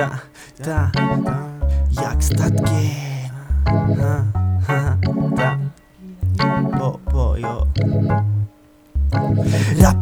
Да, да. як статки.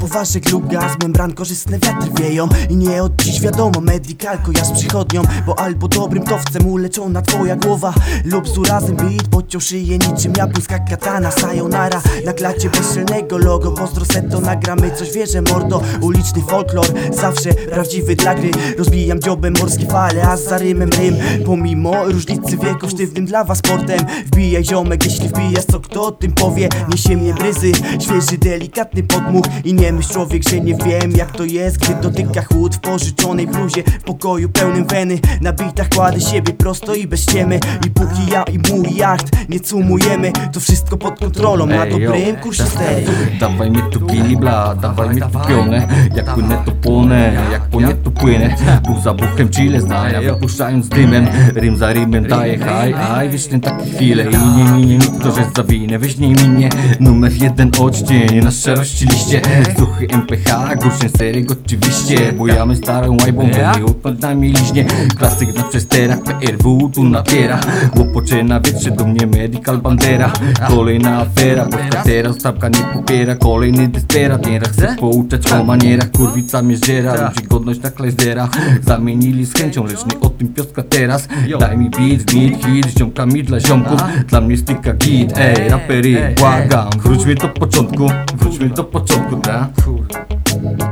Rapowa żegluga z membran korzystne wiatry wieją. I nie od dziś wiadomo, medical kojarz przychodnią Bo albo dobrym towcem uleczona twoja głowa Lub z urazem beat podciął szyję niczym japońska katana. Sayonara na klacie bezczelnego logo Pozdro seto nagramy coś wierzę mordo. Uliczny folklor, zawsze prawdziwy dla gry. Rozbijam dziobem morskie fale, a za rymem rym. Pomimo różnicy wieku sztywnym dla was sportem. Wbijaj ziomek, jeśli wbijasz co kto o tym powie. Niesie mnie bryzy, świeży delikatny podmuch I nie myśl człowiek, że nie wiem jak to jest Gdy dotyka chłód w pożyczonej bluzie. W pokoju pełnym weny Na bitach kładę siebie prosto i bez ściemy. I póki ja i mój jacht nie cumujemy To wszystko pod kontrolą, na Ej, yo. dobrym kursie stej Dawaj mi tu kibla, dawaj mi tu pionę. Jak płynę to płonę, jak płonie to płynę. Pół za buchem chile zdania, wypuszczając dymem. Rym za rymem daje haj, aj Wyślę takie chwile i nie minie mi to, że zawinę Weź nie minie, numer jeden odcień Na szczerości liście, suchy MPH Górszy seryk oczywiście. Bujamy starą łajbą, pewnie pod nami liźnie Klasyk na przesterach, PRW tu napiera. Łopocze na wietrze, do mnie medical bandera. Kolejna afera, bo teraz stawka nie popiera. Kolejny desperat, nieraz chce pouczać o manierach. Kurwica mnie zdziera, ludzi godność na klejzera Zamienili z chęcią, lecz nie o tym pioska teraz. Daj mi beat, beat, hit, z ziomkami dla ziomków. Dla mnie styka git, ej, rapery, błagam. Wróćmy do początku, wróćmy do początku, tak? cool.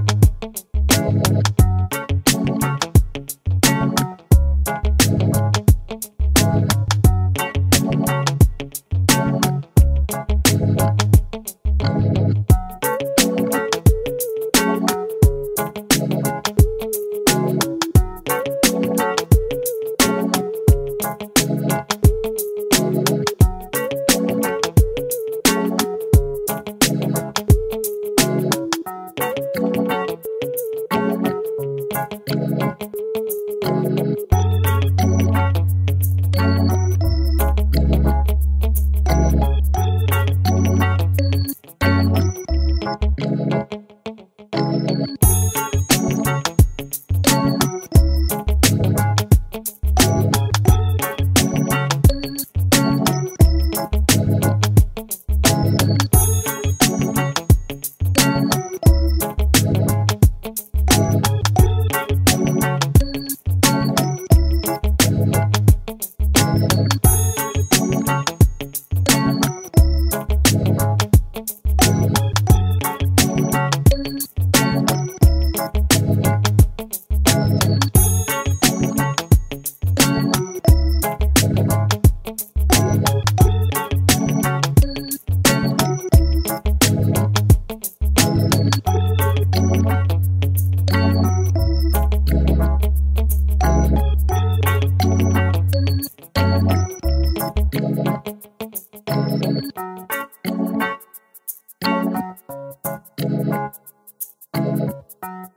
Thank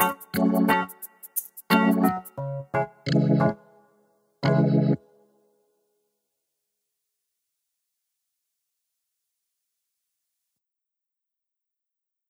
you.